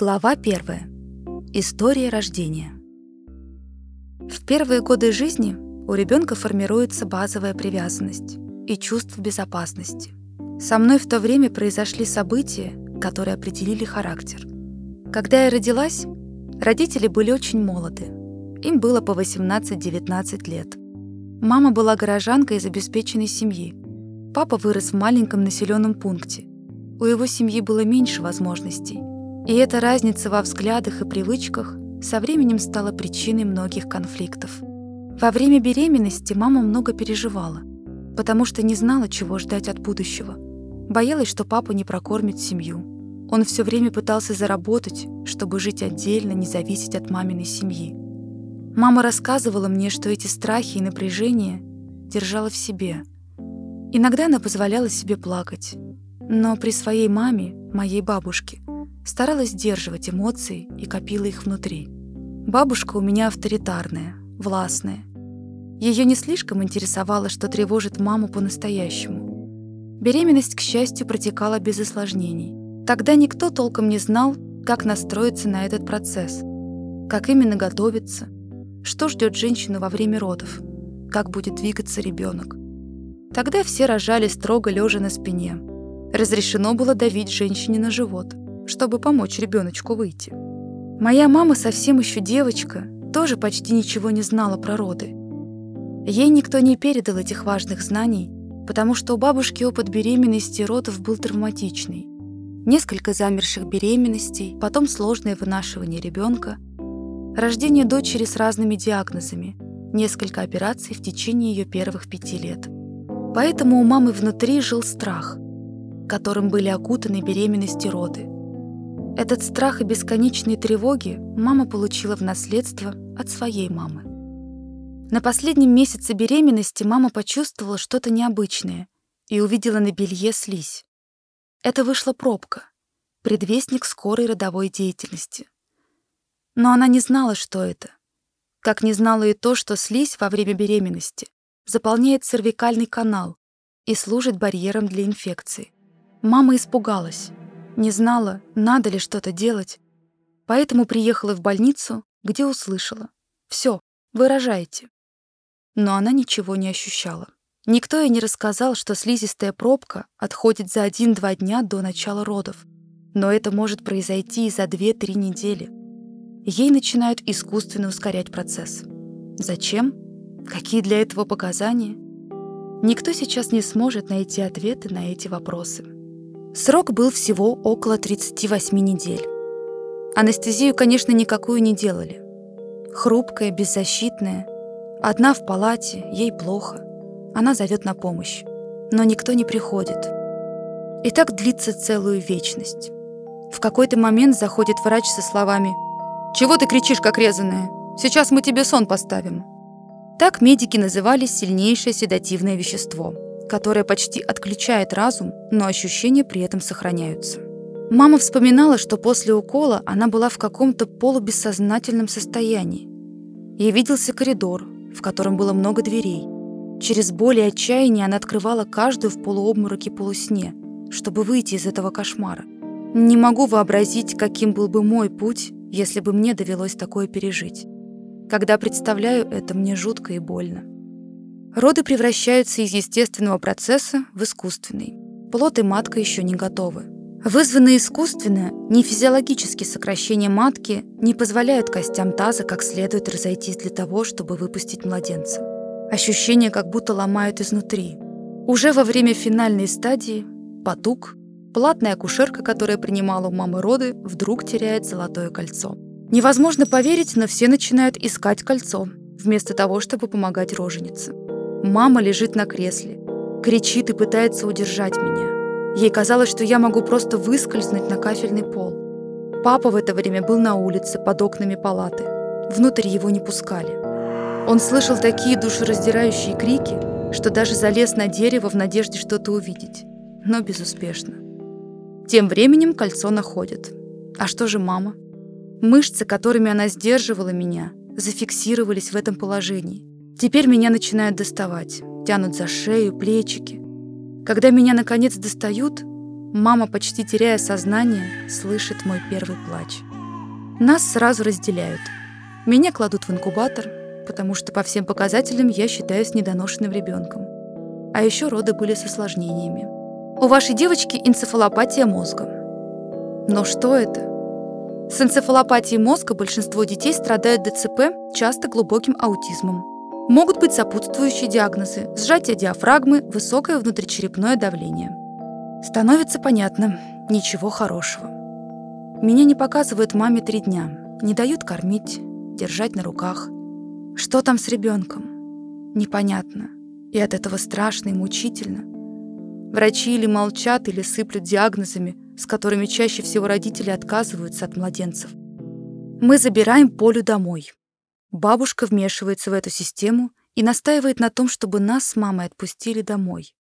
Глава первая. История рождения. В первые годы жизни у ребенка формируется базовая привязанность и чувство безопасности. Со мной в то время произошли события, которые определили характер. Когда я родилась, родители были очень молоды. Им было по 18-19 лет. Мама была горожанкой из обеспеченной семьи. Папа вырос в маленьком населенном пункте. У его семьи было меньше возможностей. И эта разница во взглядах и привычках со временем стала причиной многих конфликтов. Во время беременности мама много переживала, потому что не знала, чего ждать от будущего. Боялась, что папа не прокормит семью. Он все время пытался заработать, чтобы жить отдельно, не зависеть от маминой семьи. Мама рассказывала мне, что эти страхи и напряжение держала в себе. Иногда она позволяла себе плакать, но при своей маме, моей бабушке, старалась сдерживать эмоции и копила их внутри. Бабушка у меня авторитарная, властная. Ее не слишком интересовало, что тревожит маму по-настоящему. Беременность, к счастью, протекала без осложнений. Тогда никто толком не знал, как настроиться на этот процесс, как именно готовиться, что ждет женщину во время родов, как будет двигаться ребенок. Тогда все рожали строго лежа на спине, Разрешено было давить женщине на живот, чтобы помочь ребеночку выйти. Моя мама совсем еще девочка, тоже почти ничего не знала про роды. Ей никто не передал этих важных знаний, потому что у бабушки опыт беременности и родов был травматичный. Несколько замерших беременностей, потом сложное вынашивание ребенка, рождение дочери с разными диагнозами, несколько операций в течение ее первых пяти лет. Поэтому у мамы внутри жил страх – которым были окутаны беременность и роды. Этот страх и бесконечные тревоги мама получила в наследство от своей мамы. На последнем месяце беременности мама почувствовала что-то необычное и увидела на белье слизь. Это вышла пробка, предвестник скорой родовой деятельности. Но она не знала, что это. Как не знала и то, что слизь во время беременности заполняет цервикальный канал и служит барьером для инфекции. Мама испугалась, не знала, надо ли что-то делать, поэтому приехала в больницу, где услышала. «Все, выражайте». Но она ничего не ощущала. Никто ей не рассказал, что слизистая пробка отходит за один-два дня до начала родов. Но это может произойти и за 2-3 недели. Ей начинают искусственно ускорять процесс. Зачем? Какие для этого показания? Никто сейчас не сможет найти ответы на эти вопросы. Срок был всего около 38 недель. Анестезию, конечно, никакую не делали. Хрупкая, беззащитная, одна в палате, ей плохо. Она зовет на помощь, но никто не приходит. И так длится целую вечность. В какой-то момент заходит врач со словами «Чего ты кричишь, как резаная? Сейчас мы тебе сон поставим». Так медики называли сильнейшее седативное вещество – которая почти отключает разум, но ощущения при этом сохраняются. Мама вспоминала, что после укола она была в каком-то полубессознательном состоянии. Ей виделся коридор, в котором было много дверей. Через боль и отчаяние она открывала каждую в полуобмороке полусне, чтобы выйти из этого кошмара. Не могу вообразить, каким был бы мой путь, если бы мне довелось такое пережить. Когда представляю это, мне жутко и больно. Роды превращаются из естественного процесса в искусственный. Плод и матка еще не готовы. Вызванные искусственно, не физиологические сокращения матки не позволяют костям таза как следует разойтись для того, чтобы выпустить младенца. Ощущение как будто ломают изнутри. Уже во время финальной стадии потуг, платная акушерка, которая принимала у мамы роды, вдруг теряет золотое кольцо. Невозможно поверить, но все начинают искать кольцо, вместо того, чтобы помогать роженице. Мама лежит на кресле, кричит и пытается удержать меня. Ей казалось, что я могу просто выскользнуть на кафельный пол. Папа в это время был на улице под окнами палаты. Внутрь его не пускали. Он слышал такие душераздирающие крики, что даже залез на дерево в надежде что-то увидеть, но безуспешно. Тем временем кольцо находят. А что же мама? Мышцы, которыми она сдерживала меня, зафиксировались в этом положении. Теперь меня начинают доставать, тянут за шею, плечики. Когда меня наконец достают, Мама, почти теряя сознание, слышит мой первый плач. Нас сразу разделяют. Меня кладут в инкубатор, потому что по всем показателям я считаюсь недоношенным ребенком. А еще роды были с осложнениями. У вашей девочки энцефалопатия мозга. Но что это? С энцефалопатией мозга большинство детей страдают ДЦП, часто глубоким аутизмом. Могут быть сопутствующие диагнозы – сжатие диафрагмы, высокое внутричерепное давление. Становится понятно – ничего хорошего. Меня не показывают маме три дня, не дают кормить, держать на руках. Что там с ребенком? Непонятно. И от этого страшно и мучительно. Врачи или молчат, или сыплют диагнозами, с которыми чаще всего родители отказываются от младенцев. Мы забираем Полю домой. Бабушка вмешивается в эту систему и настаивает на том, чтобы нас с мамой отпустили домой.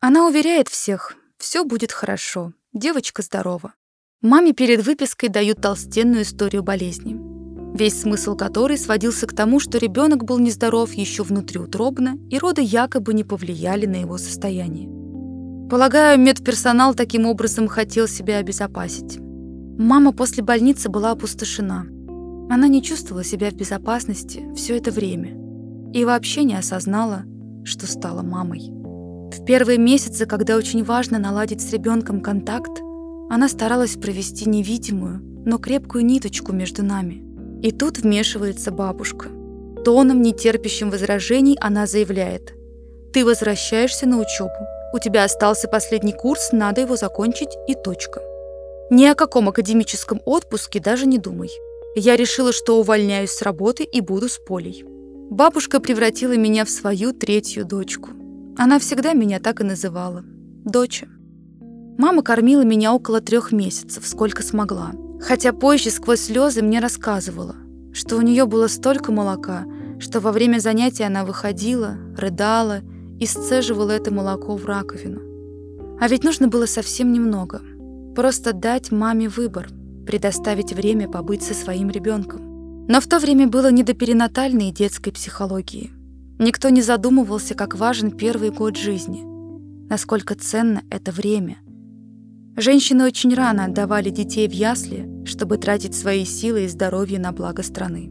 Она уверяет всех, все будет хорошо, девочка здорова. Маме перед выпиской дают толстенную историю болезни, весь смысл которой сводился к тому, что ребенок был нездоров еще внутриутробно, и роды якобы не повлияли на его состояние. Полагаю, медперсонал таким образом хотел себя обезопасить. Мама после больницы была опустошена – она не чувствовала себя в безопасности все это время и вообще не осознала, что стала мамой. В первые месяцы, когда очень важно наладить с ребенком контакт, она старалась провести невидимую, но крепкую ниточку между нами. И тут вмешивается бабушка. Тоном, нетерпящим возражений, она заявляет. «Ты возвращаешься на учебу. У тебя остался последний курс, надо его закончить и точка. Ни о каком академическом отпуске даже не думай. Я решила, что увольняюсь с работы и буду с Полей. Бабушка превратила меня в свою третью дочку. Она всегда меня так и называла – доча. Мама кормила меня около трех месяцев, сколько смогла. Хотя позже сквозь слезы мне рассказывала, что у нее было столько молока, что во время занятий она выходила, рыдала и сцеживала это молоко в раковину. А ведь нужно было совсем немного. Просто дать маме выбор – предоставить время побыть со своим ребенком. Но в то время было не до перинатальной и детской психологии. Никто не задумывался, как важен первый год жизни, насколько ценно это время. Женщины очень рано отдавали детей в ясли, чтобы тратить свои силы и здоровье на благо страны.